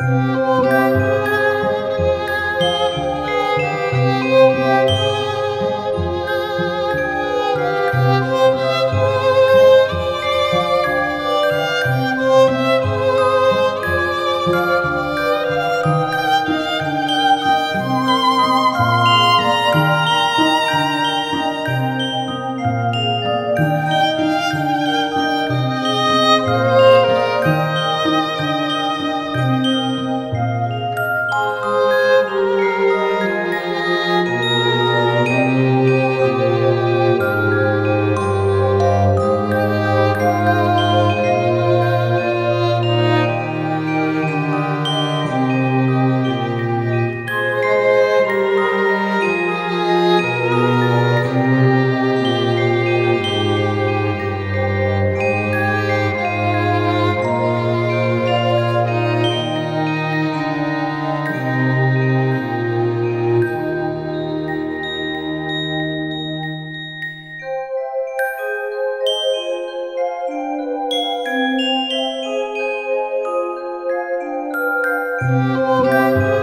oh 我感。